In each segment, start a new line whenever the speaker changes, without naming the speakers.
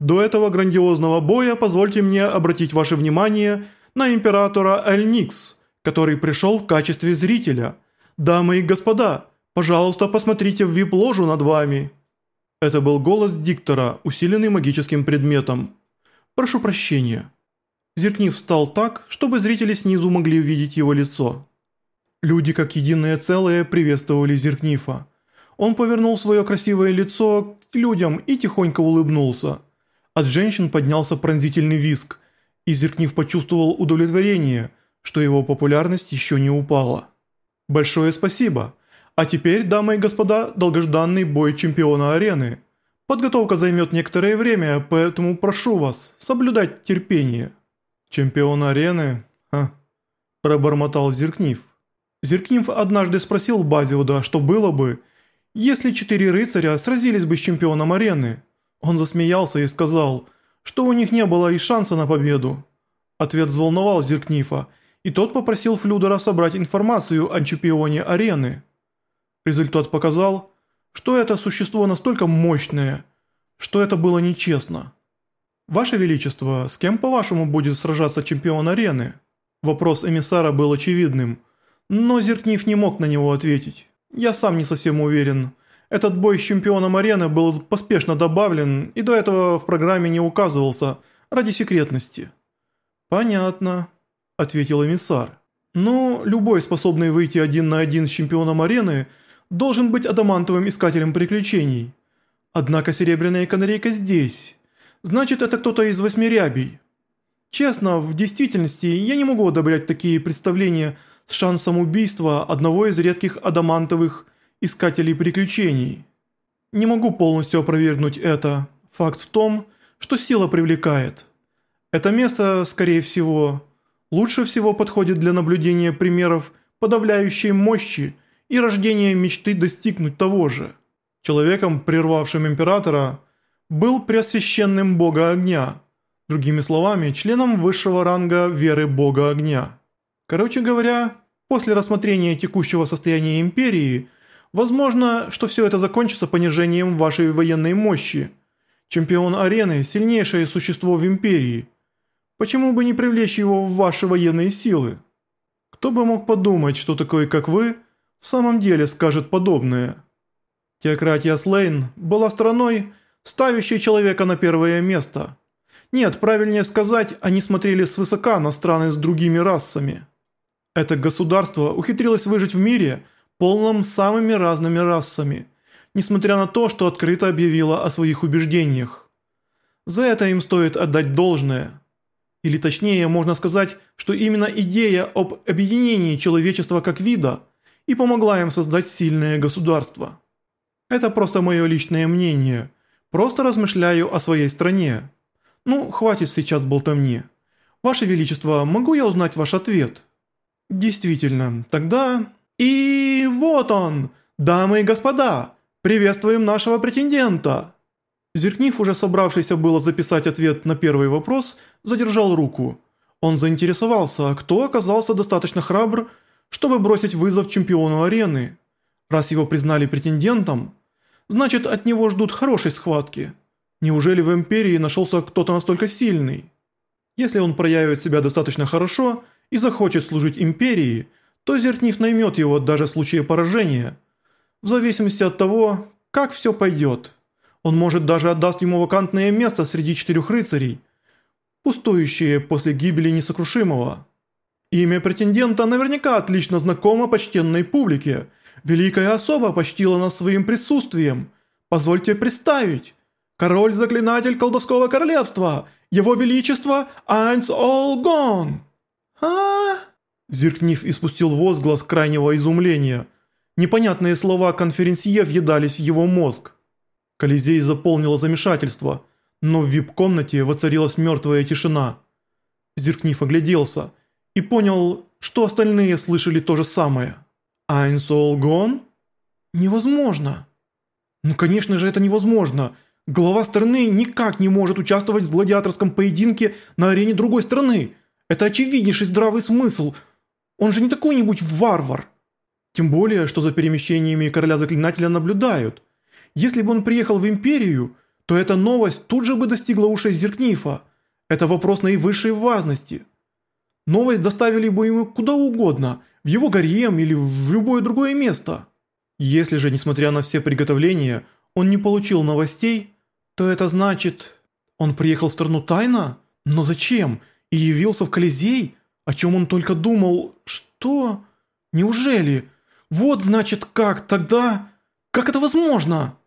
До этого грандиозного боя позвольте мне обратить ваше внимание на императора Эльникс, который пришел в качестве зрителя. Дамы и господа, пожалуйста, посмотрите в вип-ложу над вами». Это был голос диктора, усиленный магическим предметом. «Прошу прощения». Зеркнив встал так, чтобы зрители снизу могли увидеть его лицо. Люди, как единое целое, приветствовали Зеркнифа. Он повернул свое красивое лицо к людям и тихонько улыбнулся. От женщин поднялся пронзительный визг, и Зеркнив почувствовал удовлетворение, что его популярность еще не упала. «Большое спасибо. А теперь, дамы и господа, долгожданный бой чемпиона арены. Подготовка займет некоторое время, поэтому прошу вас соблюдать терпение». «Чемпион арены? Ха», – пробормотал Зеркнив. Зеркнив однажды спросил Базиуда, что было бы, если четыре рыцаря сразились бы с чемпионом арены. Он засмеялся и сказал, что у них не было и шанса на победу. Ответ взволновал Зеркнифа, и тот попросил Флюдера собрать информацию о чемпионе арены. Результат показал, что это существо настолько мощное, что это было нечестно. «Ваше Величество, с кем, по-вашему, будет сражаться чемпион арены?» Вопрос эмиссара был очевидным – но Зеркнив не мог на него ответить. Я сам не совсем уверен. Этот бой с чемпионом арены был поспешно добавлен и до этого в программе не указывался ради секретности. «Понятно», – ответил эмиссар. «Но любой, способный выйти один на один с чемпионом арены, должен быть адамантовым искателем приключений. Однако серебряная канарейка здесь. Значит, это кто-то из восьмирябий. Честно, в действительности я не могу одобрять такие представления с шансом убийства одного из редких адамантовых искателей приключений. Не могу полностью опровергнуть это. Факт в том, что сила привлекает. Это место, скорее всего, лучше всего подходит для наблюдения примеров подавляющей мощи и рождения мечты достигнуть того же. Человеком, прервавшим императора, был преосвященным бога огня, другими словами, членом высшего ранга веры бога огня. Короче говоря, после рассмотрения текущего состояния империи, возможно, что все это закончится понижением вашей военной мощи. Чемпион арены – сильнейшее существо в империи. Почему бы не привлечь его в ваши военные силы? Кто бы мог подумать, что такой, как вы, в самом деле скажет подобное? Теократия Слейн была страной, ставящей человека на первое место. Нет, правильнее сказать, они смотрели свысока на страны с другими расами. Это государство ухитрилось выжить в мире, полном самыми разными расами, несмотря на то, что открыто объявило о своих убеждениях. За это им стоит отдать должное. Или точнее, можно сказать, что именно идея об объединении человечества как вида и помогла им создать сильное государство. Это просто мое личное мнение. Просто размышляю о своей стране. Ну, хватит сейчас болтовни. Ваше Величество, могу я узнать ваш ответ?» Действительно, тогда... И вот он! Дамы и господа! Приветствуем нашего претендента! Зеркнив, уже собравшийся было записать ответ на первый вопрос, задержал руку. Он заинтересовался, кто оказался достаточно храбр, чтобы бросить вызов чемпиону арены. Раз его признали претендентом, значит от него ждут хорошей схватки. Неужели в Империи нашелся кто-то настолько сильный? Если он проявит себя достаточно хорошо – и захочет служить империи, то Зеркнив наймет его даже в случае поражения. В зависимости от того, как все пойдет. Он может даже отдаст ему вакантное место среди четырех рыцарей, пустующее после гибели несокрушимого. Имя претендента наверняка отлично знакомо почтенной публике. Великая особа почтила нас своим присутствием. Позвольте представить. Король-заклинатель колдовского королевства, его величество Айнс Олгон а Зеркнив испустил возглас крайнего изумления. Непонятные слова конференсье въедались в его мозг. Колизей заполнило замешательство, но в вип-комнате воцарилась мертвая тишина. Зеркнив огляделся и понял, что остальные слышали то же самое. «Айнсол гон?» «Невозможно!» «Ну, конечно же, это невозможно!» Глава страны никак не может участвовать в гладиаторском поединке на арене другой страны. Это очевиднейший здравый смысл. Он же не такой-нибудь варвар. Тем более, что за перемещениями короля-заклинателя наблюдают. Если бы он приехал в Империю, то эта новость тут же бы достигла ушей Зеркнифа. Это вопрос наивысшей важности. Новость доставили бы ему куда угодно, в его гарем или в любое другое место. Если же, несмотря на все приготовления, он не получил новостей, то это значит... Он приехал в страну тайно? Но зачем? И явился в Колизей? О чем он только думал? Что? Неужели? Вот значит как, тогда... Как это возможно?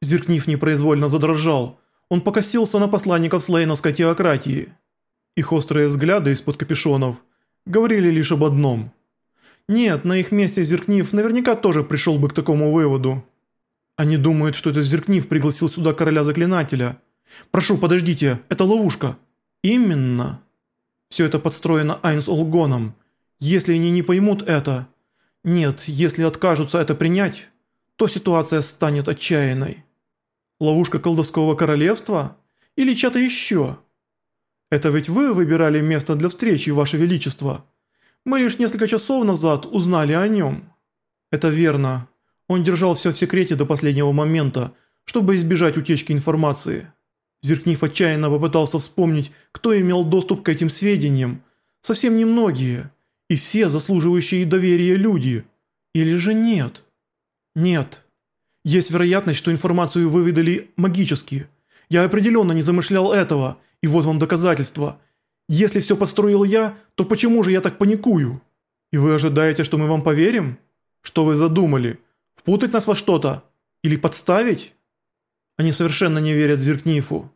Зеркнив непроизвольно задрожал. Он покосился на посланников слейновской теократии. Их острые взгляды из-под капюшонов говорили лишь об одном. Нет, на их месте Зеркнив наверняка тоже пришел бы к такому выводу. Они думают, что это Зеркнив пригласил сюда короля-заклинателя. Прошу, подождите, это ловушка. Именно. Все это подстроено Айнс Олгоном. Если они не поймут это... Нет, если откажутся это принять, то ситуация станет отчаянной. Ловушка колдовского королевства? Или чья-то еще? Это ведь вы выбирали место для встречи, Ваше Величество. Мы лишь несколько часов назад узнали о нем. Это верно. Он держал все в секрете до последнего момента, чтобы избежать утечки информации. Зеркнив отчаянно попытался вспомнить, кто имел доступ к этим сведениям. Совсем немногие. И все заслуживающие доверия люди. Или же нет? Нет. Есть вероятность, что информацию выведали магически. Я определенно не замышлял этого, и вот вам доказательства. Если все построил я, то почему же я так паникую? И вы ожидаете, что мы вам поверим? Что вы задумали? Впутать нас во что-то? Или подставить? Они совершенно не верят Зеркнифу.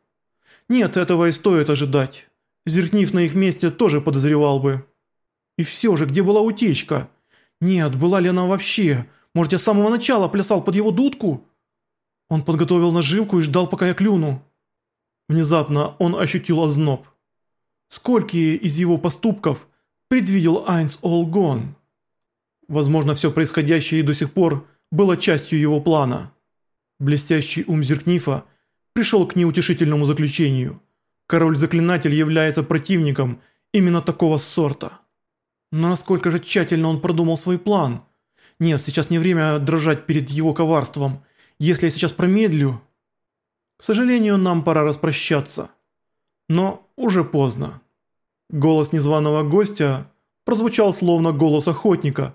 Нет, этого и стоит ожидать. Зеркниф на их месте тоже подозревал бы. И все же, где была утечка? Нет, была ли она вообще? Может, я с самого начала плясал под его дудку? Он подготовил наживку и ждал, пока я клюну. Внезапно он ощутил озноб. Сколькие из его поступков предвидел Айнс Олгон? Возможно, все происходящее до сих пор было частью его плана. Блестящий ум Зеркнифа пришел к неутешительному заключению. Король-заклинатель является противником именно такого сорта. Но насколько же тщательно он продумал свой план? Нет, сейчас не время дрожать перед его коварством. Если я сейчас промедлю... К сожалению, нам пора распрощаться. Но уже поздно. Голос незваного гостя прозвучал словно голос охотника,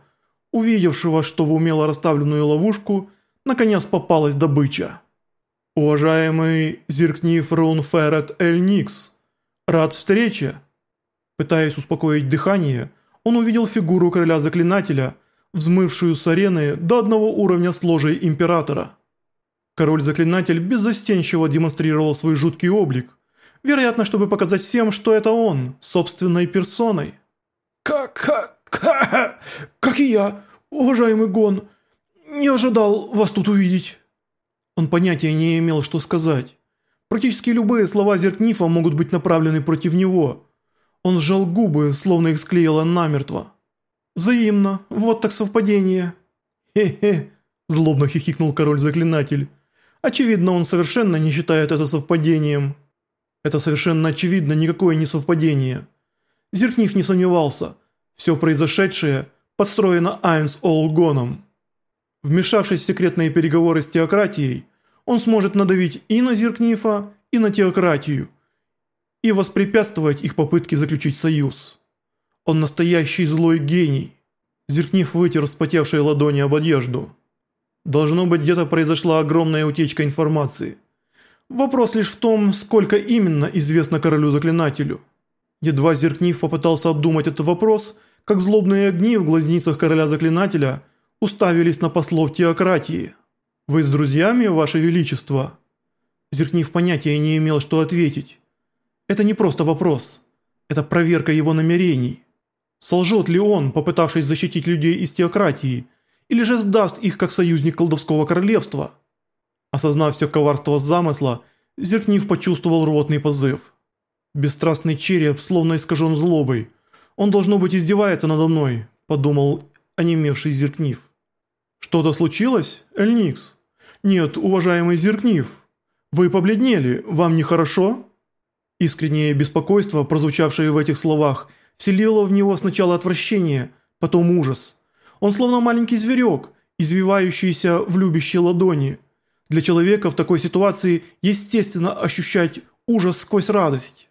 увидевшего, что в умело расставленную ловушку наконец попалась добыча. «Уважаемый Зиркниф Рунферет Эль Никс, рад встрече!» Пытаясь успокоить дыхание, он увидел фигуру короля-заклинателя, взмывшую с арены до одного уровня с ложей императора. Король-заклинатель беззастенчиво демонстрировал свой жуткий облик, вероятно, чтобы показать всем, что это он, собственной персоной. «Как, как, как, как и я, уважаемый Гон, не ожидал вас тут увидеть». Он понятия не имел, что сказать. Практически любые слова Зеркнифа могут быть направлены против него. Он сжал губы, словно их склеило намертво. «Взаимно, вот так совпадение». «Хе-хе», – злобно хихикнул король-заклинатель. «Очевидно, он совершенно не считает это совпадением». «Это совершенно очевидно никакое не совпадение». Зеркнив не сомневался. Все произошедшее подстроено Айнс Олгоном. Вмешавшись в секретные переговоры с теократией, он сможет надавить и на Зеркнифа, и на теократию, и воспрепятствовать их попытке заключить союз. Он настоящий злой гений. Зеркнив вытер вспотевшие ладони об одежду. Должно быть, где-то произошла огромная утечка информации. Вопрос лишь в том, сколько именно известно королю-заклинателю. Едва Зеркнив попытался обдумать этот вопрос, как злобные огни в глазницах короля-заклинателя уставились на послов теократии. «Вы с друзьями, Ваше Величество?» Зеркнив понятия не имел, что ответить. Это не просто вопрос. Это проверка его намерений. Солжет ли он, попытавшись защитить людей из теократии, или же сдаст их как союзник колдовского королевства? Осознав все коварство замысла, Зеркнив почувствовал рвотный позыв. Бесстрастный череп словно искажен злобой. «Он, должно быть, издевается надо мной», – подумал онемевший Зеркнив. «Что-то случилось, Эльникс?» «Нет, уважаемый Зеркнив. Вы побледнели, вам нехорошо?» Искреннее беспокойство, прозвучавшее в этих словах – вселило в него сначала отвращение, потом ужас. Он словно маленький зверек, извивающийся в любящей ладони. Для человека в такой ситуации естественно ощущать ужас сквозь радость.